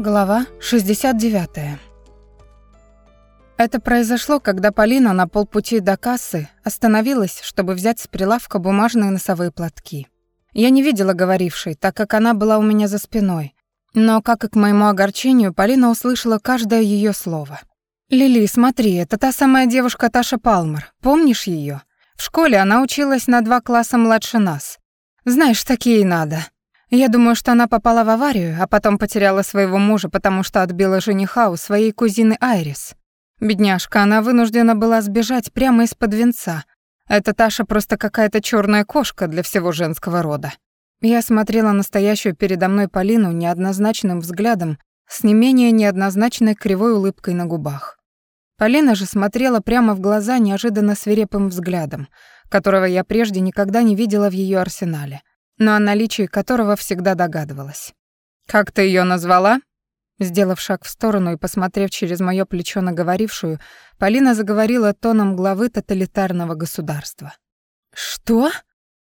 Глава 69. Это произошло, когда Полина на полпути до кассы остановилась, чтобы взять с прилавка бумажные носовые платки. Я не видела говорившей, так как она была у меня за спиной. Но, как и к моему огорчению, Полина услышала каждое ее слово. «Лили, смотри, это та самая девушка Таша Палмер. Помнишь ее? В школе она училась на два класса младше нас. Знаешь, такие надо. Я думаю, что она попала в аварию, а потом потеряла своего мужа, потому что отбила жениха у своей кузины Айрис. Бедняжка, она вынуждена была сбежать прямо из-под венца. Эта Таша просто какая-то черная кошка для всего женского рода. Я смотрела на стоящую передо мной Полину неоднозначным взглядом с не менее неоднозначной кривой улыбкой на губах. Полина же смотрела прямо в глаза неожиданно свирепым взглядом, которого я прежде никогда не видела в ее арсенале но о наличии которого всегда догадывалась. «Как ты ее назвала?» Сделав шаг в сторону и посмотрев через моё плечо на говорившую, Полина заговорила тоном главы тоталитарного государства. «Что?»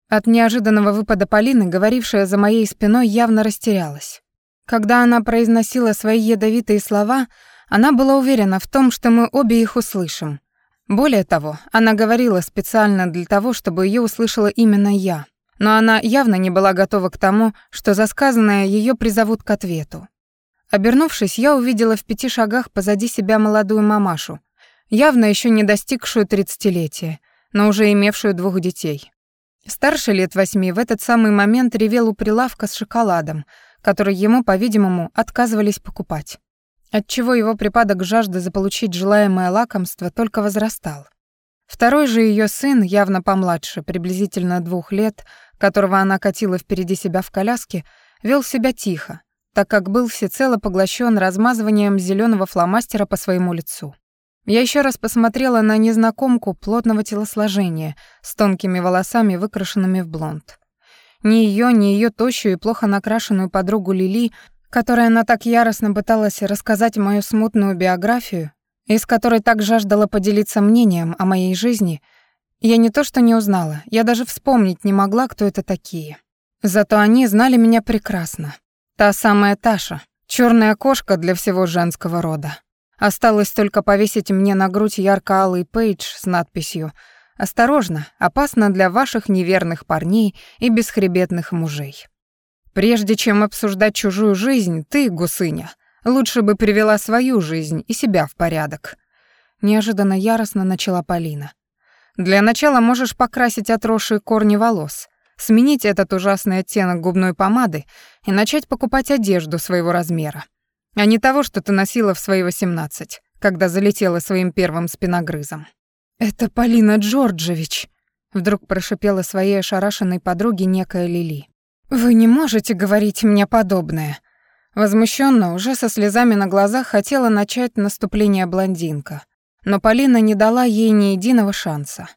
От неожиданного выпада Полины, говорившая за моей спиной, явно растерялась. Когда она произносила свои ядовитые слова, она была уверена в том, что мы обе их услышим. Более того, она говорила специально для того, чтобы ее услышала именно я, но она явно не была готова к тому, что за сказанное ее призовут к ответу. Обернувшись, я увидела в пяти шагах позади себя молодую мамашу, явно еще не достигшую тридцатилетия, но уже имевшую двух детей. Старший лет восьми в этот самый момент ревел у прилавка с шоколадом, который ему, по-видимому, отказывались покупать. Отчего его припадок жажды заполучить желаемое лакомство только возрастал. Второй же ее сын, явно помладше, приблизительно двух лет, которого она катила впереди себя в коляске, вел себя тихо, так как был всецело поглощен размазыванием зеленого фломастера по своему лицу. Я еще раз посмотрела на незнакомку плотного телосложения с тонкими волосами, выкрашенными в блонд. Ни ее, ни ее тощую и плохо накрашенную подругу Лили, которой она так яростно пыталась рассказать мою смутную биографию, из которой так жаждала поделиться мнением о моей жизни, я не то что не узнала, я даже вспомнить не могла, кто это такие. Зато они знали меня прекрасно. Та самая Таша, черная кошка для всего женского рода. Осталось только повесить мне на грудь ярко-алый пейдж с надписью «Осторожно, опасно для ваших неверных парней и бесхребетных мужей». Прежде чем обсуждать чужую жизнь, ты, гусыня, лучше бы привела свою жизнь и себя в порядок. Неожиданно яростно начала Полина. Для начала можешь покрасить отросшие корни волос, сменить этот ужасный оттенок губной помады и начать покупать одежду своего размера, а не того, что ты носила в свои 18, когда залетела своим первым спиногрызом. «Это Полина Джорджевич», — вдруг прошипела своей ошарашенной подруге некая Лили. «Вы не можете говорить мне подобное». Возмущенно, уже со слезами на глазах, хотела начать наступление блондинка — но Полина не дала ей ни единого шанса.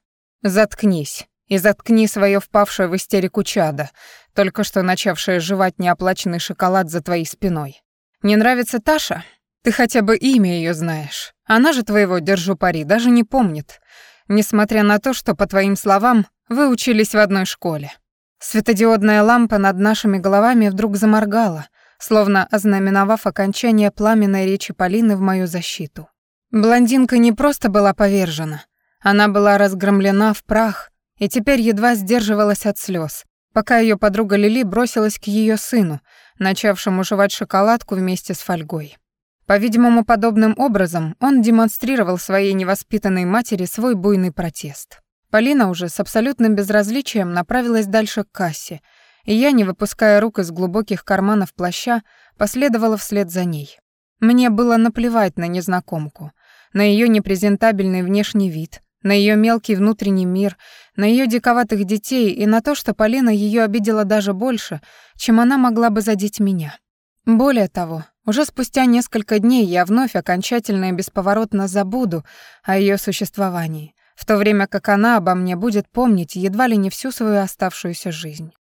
«Заткнись, и заткни свое впавшее в истерику чадо, только что начавшее жевать неоплаченный шоколад за твоей спиной. Не нравится Таша? Ты хотя бы имя ее знаешь. Она же твоего, держу пари, даже не помнит, несмотря на то, что, по твоим словам, вы учились в одной школе». Светодиодная лампа над нашими головами вдруг заморгала, словно ознаменовав окончание пламенной речи Полины в мою защиту. Блондинка не просто была повержена, она была разгромлена в прах и теперь едва сдерживалась от слез, пока ее подруга Лили бросилась к ее сыну, начавшему жевать шоколадку вместе с фольгой. По-видимому, подобным образом он демонстрировал своей невоспитанной матери свой буйный протест. Полина уже с абсолютным безразличием направилась дальше к кассе, и я, не выпуская рук из глубоких карманов плаща, последовала вслед за ней. Мне было наплевать на незнакомку, на ее непрезентабельный внешний вид, на ее мелкий внутренний мир, на ее диковатых детей и на то, что Полина ее обидела даже больше, чем она могла бы задеть меня. Более того, уже спустя несколько дней я вновь окончательно и бесповоротно забуду о ее существовании, в то время как она обо мне будет помнить едва ли не всю свою оставшуюся жизнь.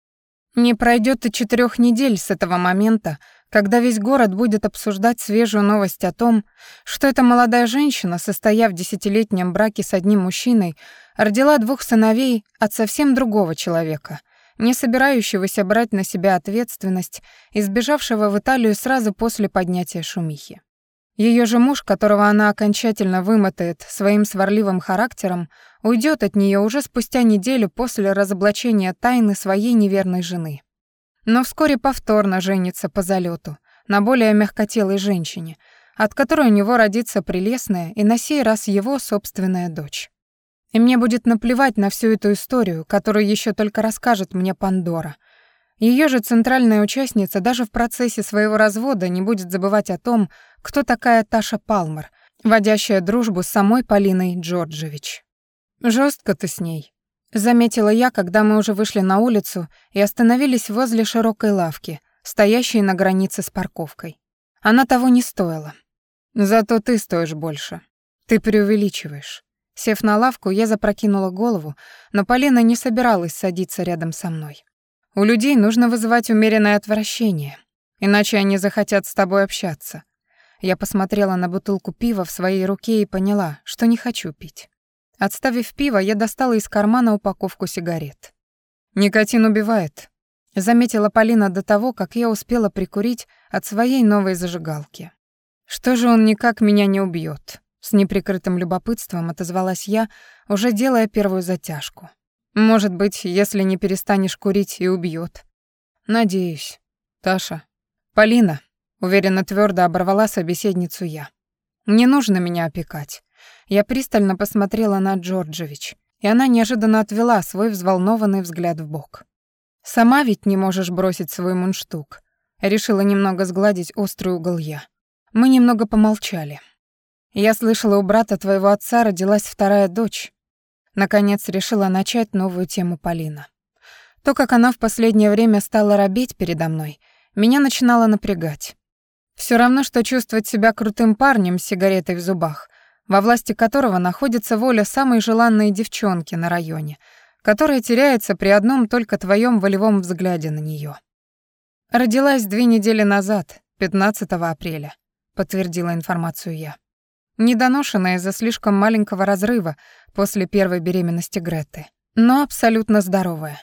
Не пройдет и четырех недель с этого момента, когда весь город будет обсуждать свежую новость о том, что эта молодая женщина, состояв в десятилетнем браке с одним мужчиной, родила двух сыновей от совсем другого человека, не собирающегося брать на себя ответственность и сбежавшего в Италию сразу после поднятия шумихи. Ее же муж, которого она окончательно вымотает своим сварливым характером, уйдет от нее уже спустя неделю после разоблачения тайны своей неверной жены. Но вскоре повторно женится по залету на более мягкотелой женщине, от которой у него родится прелестная и на сей раз его собственная дочь. И мне будет наплевать на всю эту историю, которую еще только расскажет мне Пандора. Ее же центральная участница даже в процессе своего развода не будет забывать о том, кто такая Таша Палмер, водящая дружбу с самой Полиной Джорджевич. Жестко ты с ней», — заметила я, когда мы уже вышли на улицу и остановились возле широкой лавки, стоящей на границе с парковкой. Она того не стоила. Зато ты стоишь больше. Ты преувеличиваешь. Сев на лавку, я запрокинула голову, но Полина не собиралась садиться рядом со мной. У людей нужно вызывать умеренное отвращение, иначе они захотят с тобой общаться. Я посмотрела на бутылку пива в своей руке и поняла, что не хочу пить. Отставив пиво, я достала из кармана упаковку сигарет. «Никотин убивает», — заметила Полина до того, как я успела прикурить от своей новой зажигалки. «Что же он никак меня не убьет? С неприкрытым любопытством отозвалась я, уже делая первую затяжку. Может быть, если не перестанешь курить, и убьет. Надеюсь. Таша. Полина. Уверенно твердо оборвала собеседницу я. Не нужно меня опекать. Я пристально посмотрела на Джорджевич, и она неожиданно отвела свой взволнованный взгляд в бок. Сама ведь не можешь бросить свой мундштук. Решила немного сгладить острый угол я. Мы немного помолчали. Я слышала, у брата твоего отца родилась вторая дочь. Наконец решила начать новую тему Полина. То, как она в последнее время стала робеть передо мной, меня начинало напрягать. Все равно, что чувствовать себя крутым парнем с сигаретой в зубах, во власти которого находится воля самой желанной девчонки на районе, которая теряется при одном только твоем волевом взгляде на нее. Родилась две недели назад, 15 апреля, подтвердила информацию я недоношенная из-за слишком маленького разрыва после первой беременности Греты, но абсолютно здоровая.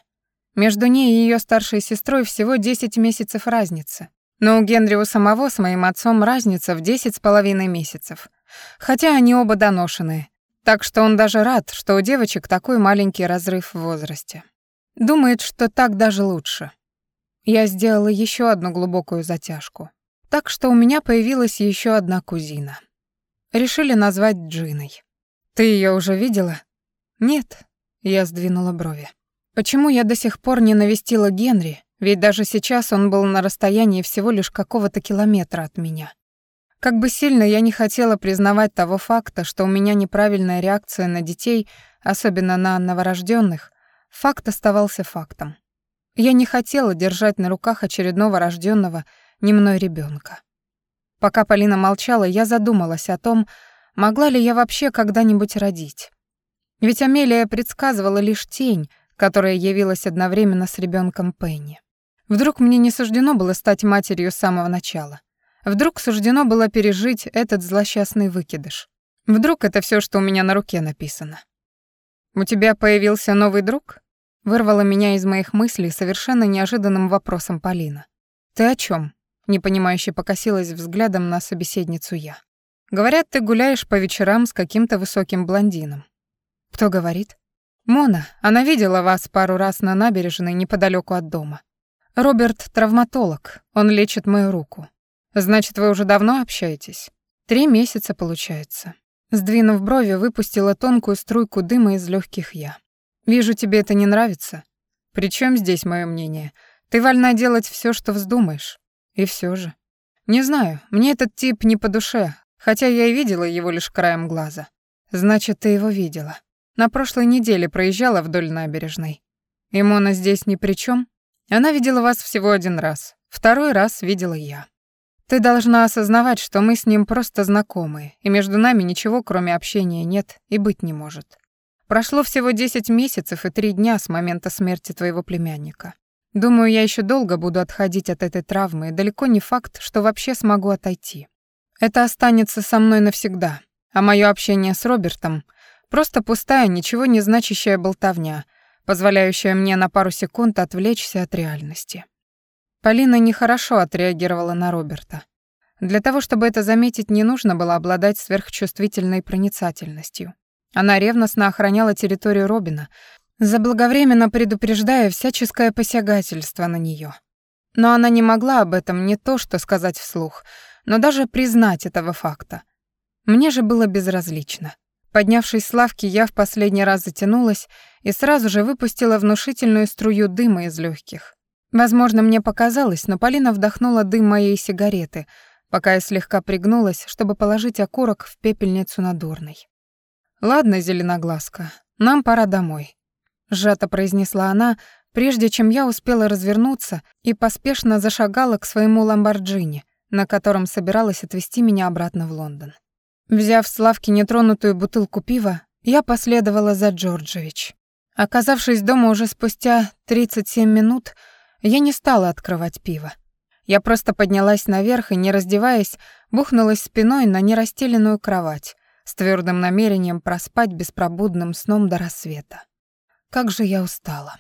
Между ней и ее старшей сестрой всего 10 месяцев разницы. Но у Генри у самого с моим отцом разница в 10 с половиной месяцев. Хотя они оба доношенные. Так что он даже рад, что у девочек такой маленький разрыв в возрасте. Думает, что так даже лучше. Я сделала еще одну глубокую затяжку. Так что у меня появилась еще одна кузина. Решили назвать Джиной. Ты ее уже видела? Нет, я сдвинула брови. Почему я до сих пор не навестила Генри? Ведь даже сейчас он был на расстоянии всего лишь какого-то километра от меня. Как бы сильно я не хотела признавать того факта, что у меня неправильная реакция на детей, особенно на новорожденных, факт оставался фактом. Я не хотела держать на руках очередного рожденного не мной ребенка. Пока Полина молчала, я задумалась о том, могла ли я вообще когда-нибудь родить. Ведь Амелия предсказывала лишь тень, которая явилась одновременно с ребенком Пенни. Вдруг мне не суждено было стать матерью с самого начала. Вдруг суждено было пережить этот злосчастный выкидыш. Вдруг это все, что у меня на руке написано. «У тебя появился новый друг?» Вырвала меня из моих мыслей совершенно неожиданным вопросом Полина. «Ты о чем? непонимающе покосилась взглядом на собеседницу я. Говорят, ты гуляешь по вечерам с каким-то высоким блондином. Кто говорит? Мона, она видела вас пару раз на набережной неподалеку от дома. Роберт травматолог, он лечит мою руку. Значит, вы уже давно общаетесь? Три месяца получается. Сдвинув брови, выпустила тонкую струйку дыма из легких я. Вижу, тебе это не нравится. Причем здесь мое мнение? Ты вольна делать все, что вздумаешь. И все же. Не знаю, мне этот тип не по душе, хотя я и видела его лишь краем глаза. Значит, ты его видела. На прошлой неделе проезжала вдоль набережной. И Мона здесь ни при чем. Она видела вас всего один раз. Второй раз видела я. Ты должна осознавать, что мы с ним просто знакомые, и между нами ничего, кроме общения, нет и быть не может. Прошло всего 10 месяцев и 3 дня с момента смерти твоего племянника. Думаю, я еще долго буду отходить от этой травмы, и далеко не факт, что вообще смогу отойти. Это останется со мной навсегда, а мое общение с Робертом — просто пустая, ничего не значащая болтовня, позволяющая мне на пару секунд отвлечься от реальности. Полина нехорошо отреагировала на Роберта. Для того, чтобы это заметить, не нужно было обладать сверхчувствительной проницательностью. Она ревностно охраняла территорию Робина, заблаговременно предупреждая всяческое посягательство на нее. Но она не могла об этом не то что сказать вслух, но даже признать этого факта. Мне же было безразлично. Поднявшись с лавки, я в последний раз затянулась и сразу же выпустила внушительную струю дыма из легких. Возможно, мне показалось, но Полина вдохнула дым моей сигареты, пока я слегка пригнулась, чтобы положить окурок в пепельницу над урной. «Ладно, зеленоглазка, нам пора домой», — сжато произнесла она, прежде чем я успела развернуться и поспешно зашагала к своему ламборджини, на котором собиралась отвезти меня обратно в Лондон. Взяв с лавки нетронутую бутылку пива, я последовала за Джорджевич. Оказавшись дома уже спустя 37 минут, я не стала открывать пиво. Я просто поднялась наверх и, не раздеваясь, бухнулась спиной на нерастеленную кровать с твердым намерением проспать беспробудным сном до рассвета. Как же я устала.